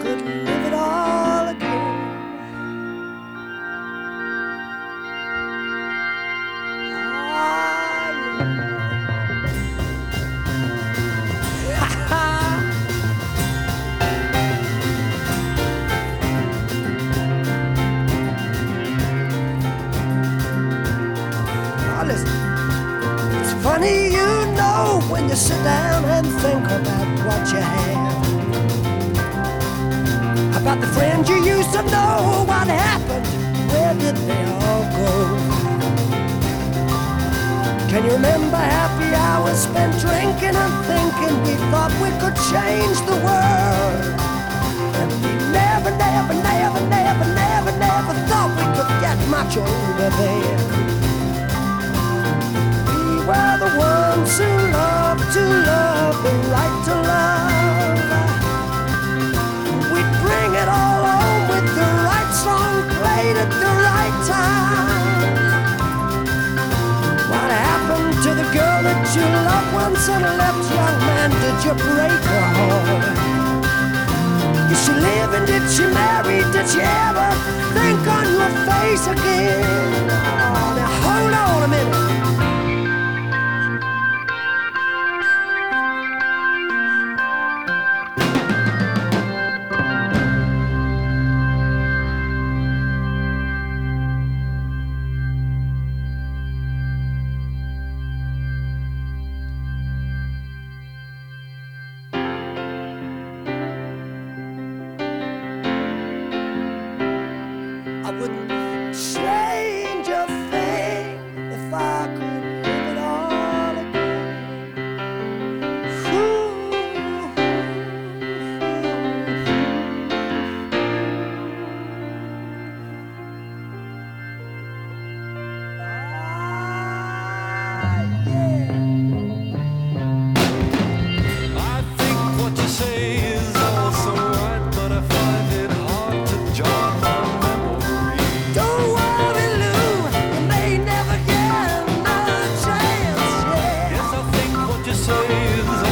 Could live it all again. Listen. It's funny, you know, when you sit down and think about the friends you used to know, what happened, where did they all go? Can you remember happy hours spent drinking and thinking we thought we could change the world? And we never, never, never, never, never, never thought we could get much older then. We were the ones who loved to love, the right to love. Song at the right time. What happened to the girl that you loved once and left, young man? Did you break her heart? Is she living? Did she marry? Did she ever think on your face again? say